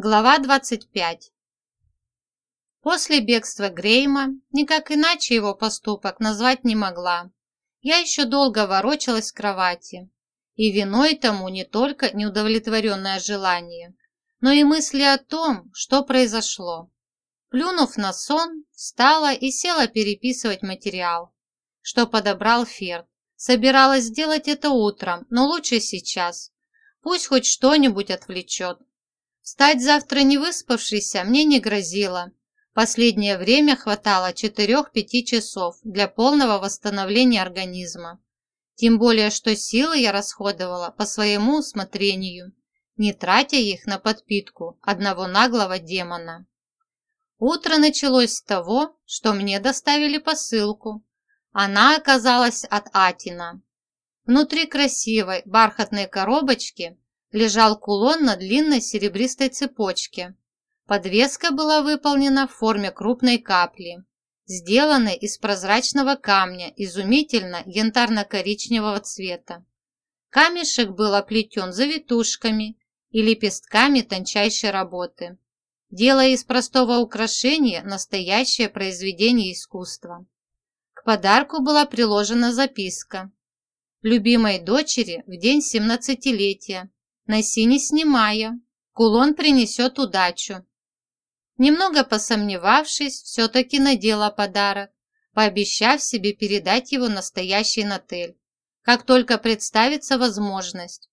Глава 25 После бегства Грейма никак иначе его поступок назвать не могла. Я еще долго ворочалась в кровати. И виной тому не только неудовлетворенное желание, но и мысли о том, что произошло. Плюнув на сон, встала и села переписывать материал, что подобрал Ферд. Собиралась сделать это утром, но лучше сейчас. Пусть хоть что-нибудь отвлечет. Стать завтра не выспавшейся мне не грозило. Последнее время хватало 4-5 часов для полного восстановления организма. Тем более, что силы я расходовала по своему усмотрению, не тратя их на подпитку одного наглого демона. Утро началось с того, что мне доставили посылку. Она оказалась от Атина. Внутри красивой бархатной коробочки лежал кулон на длинной серебристой цепочке. Подвеска была выполнена в форме крупной капли, сделанной из прозрачного камня изумительно янтарно-коричневого цвета. Камешек был оплетен завитушками и лепестками тончайшей работы, делая из простого украшения настоящее произведение искусства. К подарку была приложена записка. Любимой дочери в день семнадцатилетия Носи не снимая. Кулон принесет удачу. Немного посомневавшись, все-таки надела подарок, пообещав себе передать его настоящий Натель, как только представится возможность.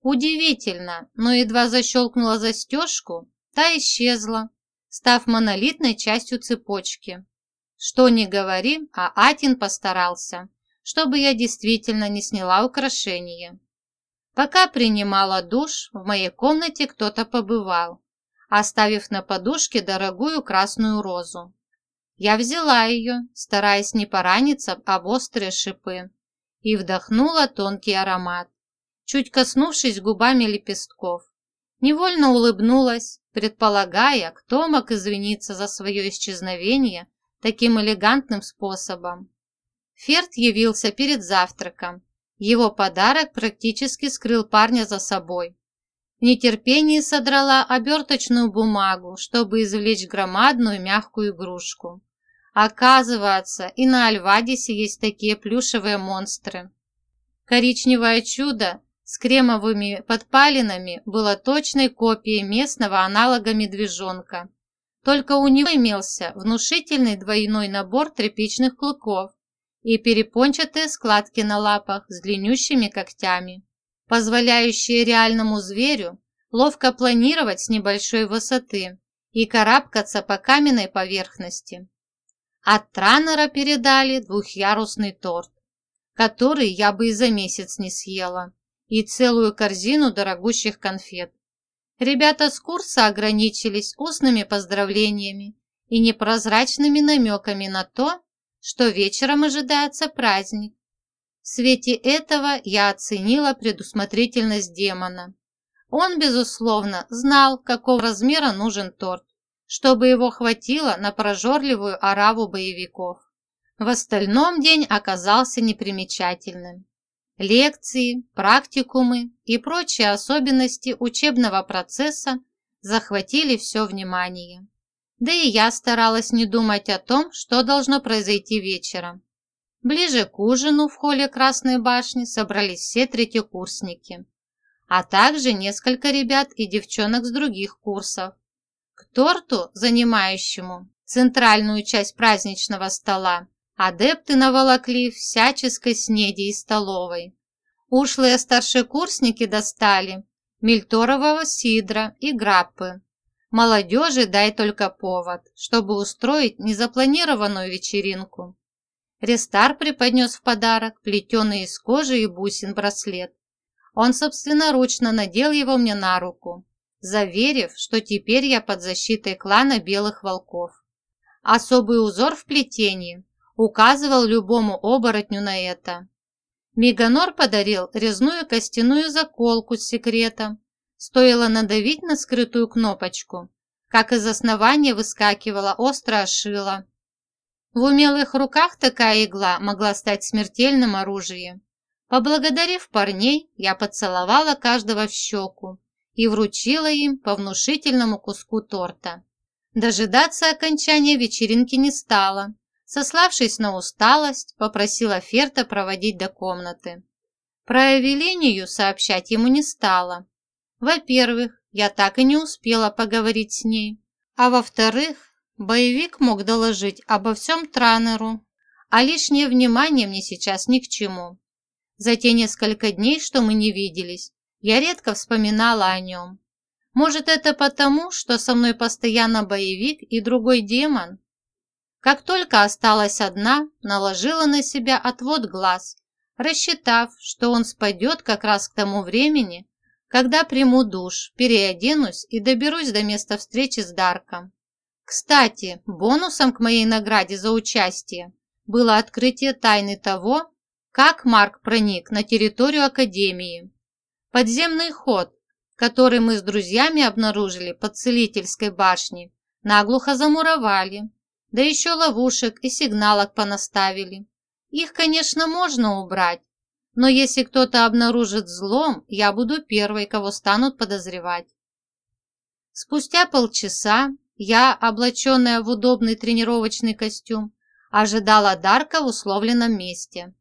Удивительно, но едва защелкнула застежку, та исчезла, став монолитной частью цепочки. Что ни говори, а Атин постарался, чтобы я действительно не сняла украшение. Пока принимала душ, в моей комнате кто-то побывал, оставив на подушке дорогую красную розу. Я взяла ее, стараясь не пораниться об острые шипы, и вдохнула тонкий аромат, чуть коснувшись губами лепестков. Невольно улыбнулась, предполагая, кто мог извиниться за свое исчезновение таким элегантным способом. Ферд явился перед завтраком, его подарок практически скрыл парня за собой. В нетерпении содрала оберточную бумагу, чтобы извлечь громадную мягкую игрушку. Оказывается, и на Альвадисе есть такие плюшевые монстры. Коричневое чудо с кремовыми подпалинами было точной копией местного аналога медвежонка. Только у него имелся внушительный двойной набор тряпичных клыков, и перепончатые складки на лапах с длиннющими когтями, позволяющие реальному зверю ловко планировать с небольшой высоты и карабкаться по каменной поверхности. От Транера передали двухъярусный торт, который я бы и за месяц не съела, и целую корзину дорогущих конфет. Ребята с курса ограничились устными поздравлениями и непрозрачными намеками на то, что вечером ожидается праздник. В свете этого я оценила предусмотрительность демона. Он, безусловно, знал, какого размера нужен торт, чтобы его хватило на прожорливую ораву боевиков. В остальном день оказался непримечательным. Лекции, практикумы и прочие особенности учебного процесса захватили все внимание. Да и я старалась не думать о том, что должно произойти вечером. Ближе к ужину в холле Красной башни собрались все третьекурсники, а также несколько ребят и девчонок с других курсов. К торту, занимающему центральную часть праздничного стола, адепты наволокли всяческой снеди из столовой. Ушлые старшекурсники достали мельторового сидра и граппы, Молодежи дай только повод, чтобы устроить незапланированную вечеринку. Рестар преподнес в подарок плетеный из кожи и бусин браслет. Он собственноручно надел его мне на руку, заверив, что теперь я под защитой клана Белых Волков. Особый узор в плетении указывал любому оборотню на это. Меганор подарил резную костяную заколку с секретом, Стоило надавить на скрытую кнопочку, как из основания выскакивала острая шила. В умелых руках такая игла могла стать смертельным оружием. Поблагодарив парней, я поцеловала каждого в щеку и вручила им по внушительному куску торта. Дожидаться окончания вечеринки не стала. Сославшись на усталость, попросила Ферта проводить до комнаты. Про Эвелинию сообщать ему не стала. Во-первых, я так и не успела поговорить с ней. А во-вторых, боевик мог доложить обо всем Транеру, а лишнее внимание мне сейчас ни к чему. За те несколько дней, что мы не виделись, я редко вспоминала о нем. Может, это потому, что со мной постоянно боевик и другой демон? Как только осталась одна, наложила на себя отвод глаз, рассчитав, что он спадет как раз к тому времени, когда приму душ, переоденусь и доберусь до места встречи с Дарком. Кстати, бонусом к моей награде за участие было открытие тайны того, как Марк проник на территорию Академии. Подземный ход, который мы с друзьями обнаружили под целительской башней, наглухо замуровали, да еще ловушек и сигналок понаставили. Их, конечно, можно убрать, но если кто-то обнаружит взлом, я буду первой, кого станут подозревать. Спустя полчаса я, облаченная в удобный тренировочный костюм, ожидала Дарка в условленном месте.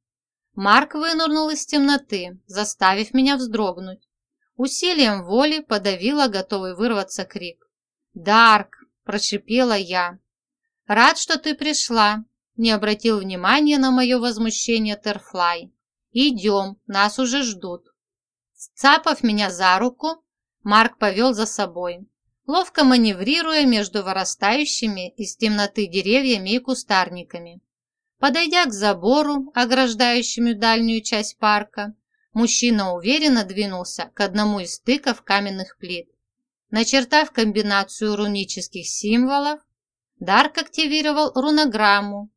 Марк вынырнул из темноты, заставив меня вздрогнуть. Усилием воли подавила готовый вырваться крик. «Дарк!» – прошипела я. «Рад, что ты пришла!» – не обратил внимания на мое возмущение Терфлай. «Идем, нас уже ждут». Сцапав меня за руку, Марк повел за собой, ловко маневрируя между вырастающими из темноты деревьями и кустарниками. Подойдя к забору, ограждающему дальнюю часть парка, мужчина уверенно двинулся к одному из стыков каменных плит. Начертав комбинацию рунических символов, Дарк активировал рунограмму,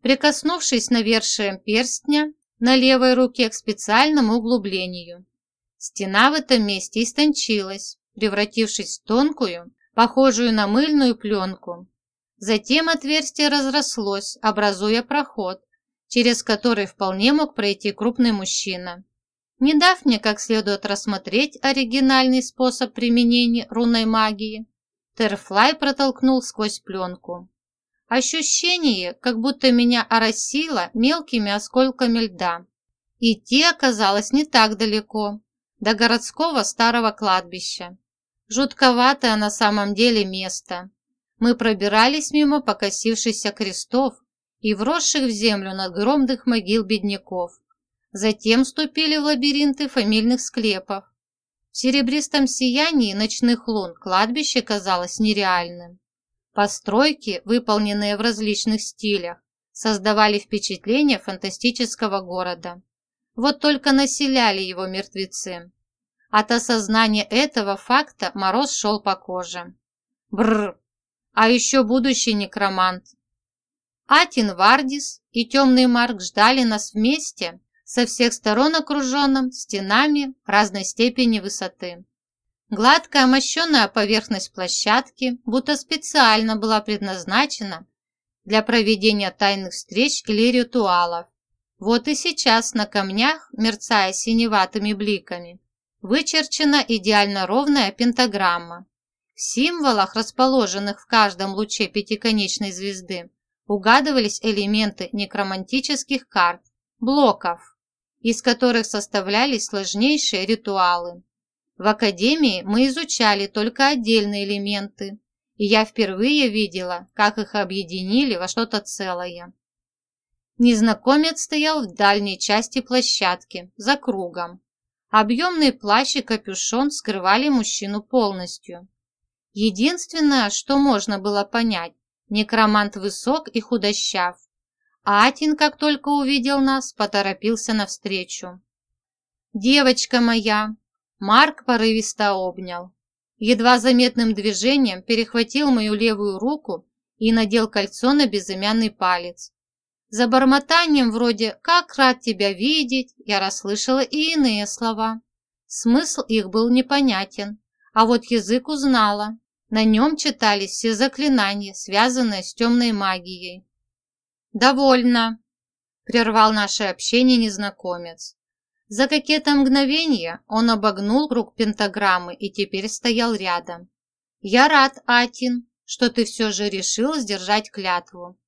прикоснувшись навершием перстня на левой руке к специальному углублению. Стена в этом месте истончилась, превратившись в тонкую, похожую на мыльную пленку, Затем отверстие разрослось, образуя проход, через который вполне мог пройти крупный мужчина. Не дав мне как следует рассмотреть оригинальный способ применения рунной магии, Терфлай протолкнул сквозь пленку. Ощущение, как будто меня оросило мелкими осколками льда. Идти оказалось не так далеко, до городского старого кладбища. Жутковатое на самом деле место. Мы пробирались мимо покосившихся крестов и вросших в землю надгромных могил бедняков. Затем ступили в лабиринты фамильных склепов. В серебристом сиянии ночных лун кладбище казалось нереальным. Постройки, выполненные в различных стилях, создавали впечатление фантастического города. Вот только населяли его мертвецы. От осознания этого факта мороз шел по коже. Бррр! а еще будущий некромант. Атин Вардис и Темный Марк ждали нас вместе, со всех сторон окруженным стенами разной степени высоты. Гладкая мощенная поверхность площадки будто специально была предназначена для проведения тайных встреч или ритуалов. Вот и сейчас на камнях, мерцая синеватыми бликами, вычерчена идеально ровная пентаграмма, в символах, расположенных в каждом луче пятиконечной звезды, угадывались элементы некромантических карт, блоков, из которых составлялись сложнейшие ритуалы. В академии мы изучали только отдельные элементы, и я впервые видела, как их объединили во что-то целое. Незнакомец стоял в дальней части площадки, за кругом. Объемный плащ и капюшон скрывали мужчину полностью. Единственное, что можно было понять, некромант высок и худощав. Атин, как только увидел нас, поторопился навстречу. «Девочка моя!» Марк порывисто обнял. Едва заметным движением перехватил мою левую руку и надел кольцо на безымянный палец. За бормотанием вроде «как рад тебя видеть» я расслышала и иные слова. Смысл их был непонятен, а вот язык узнала. На нем читались все заклинания, связанные с темной магией. «Довольно!» – прервал наше общение незнакомец. За какие-то мгновения он обогнул круг пентаграммы и теперь стоял рядом. «Я рад, Атин, что ты все же решил сдержать клятву».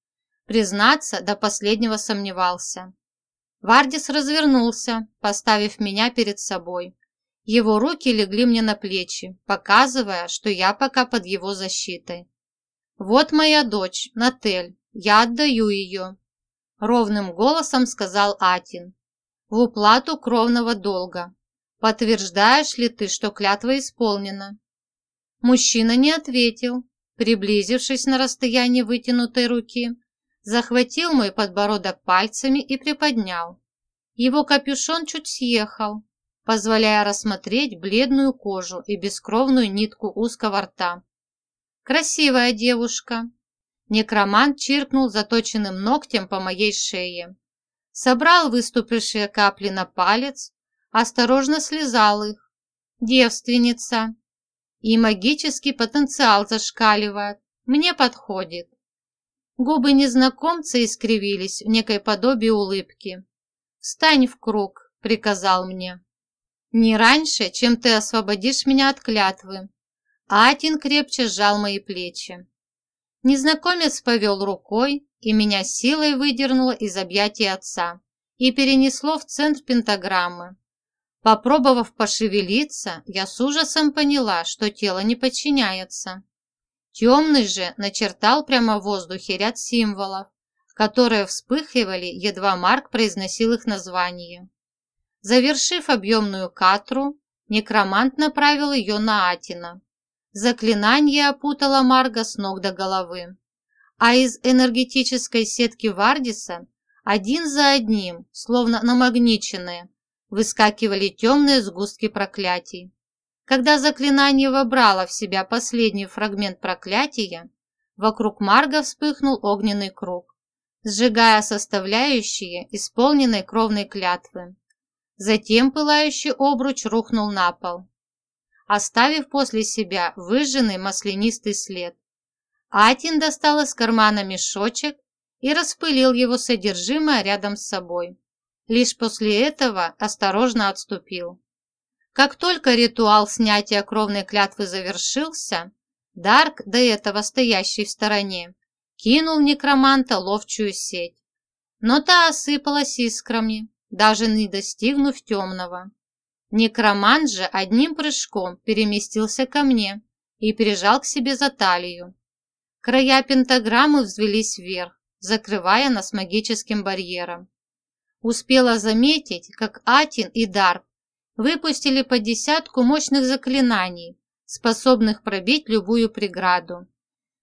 Признаться, до последнего сомневался. Вардис развернулся, поставив меня перед собой. Его руки легли мне на плечи, показывая, что я пока под его защитой. «Вот моя дочь, Натель, я отдаю ее», — ровным голосом сказал Атин. «В уплату кровного долга. Подтверждаешь ли ты, что клятва исполнена?» Мужчина не ответил, приблизившись на расстояние вытянутой руки, захватил мой подбородок пальцами и приподнял. Его капюшон чуть съехал, позволяя рассмотреть бледную кожу и бескровную нитку узкого рта. «Красивая девушка!» Некромант чиркнул заточенным ногтем по моей шее. Собрал выступившие капли на палец, осторожно слезал их. «Девственница!» И магический потенциал зашкаливает. Мне подходит. Губы незнакомца искривились в некой подобии улыбки. «Встань в круг», — приказал мне. «Не раньше, чем ты освободишь меня от клятвы». Атин крепче сжал мои плечи. Незнакомец повел рукой, и меня силой выдернуло из объятий отца и перенесло в центр пентаграммы. Попробовав пошевелиться, я с ужасом поняла, что тело не подчиняется. Темный же начертал прямо в воздухе ряд символов, которые вспыхивали, едва Марк произносил их название. Завершив объемную катру, некромант направил ее на Атина. Заклинание опутало Марга с ног до головы. А из энергетической сетки Вардиса один за одним, словно намагниченные, выскакивали темные сгустки проклятий. Когда заклинание вобрало в себя последний фрагмент проклятия, вокруг Марга вспыхнул огненный круг, сжигая составляющие исполненной кровной клятвы. Затем пылающий обруч рухнул на пол, оставив после себя выжженный маслянистый след. Атин достал из кармана мешочек и распылил его содержимое рядом с собой. Лишь после этого осторожно отступил. Как только ритуал снятия кровной клятвы завершился, Дарк, до этого стоящий в стороне, кинул некроманта ловчую сеть. Но та осыпалась искрами, даже не достигнув темного. Некромант же одним прыжком переместился ко мне и прижал к себе за талию. Края пентаграммы взвелись вверх, закрывая нас магическим барьером. Успела заметить, как Атин и Дарк выпустили по десятку мощных заклинаний, способных пробить любую преграду.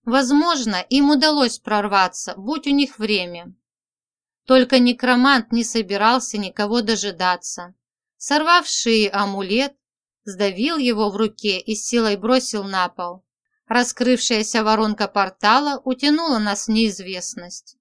Возможно, им удалось прорваться, будь у них время. Только некромант не собирался никого дожидаться. Сорвав шеи амулет, сдавил его в руке и силой бросил на пол. Раскрывшаяся воронка портала утянула нас в неизвестность.